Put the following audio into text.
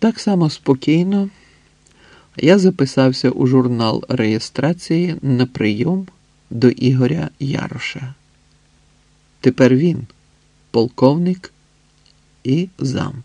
Так само спокійно я записався у журнал реєстрації на прийом до Ігоря Яроша. Тепер він полковник і зам.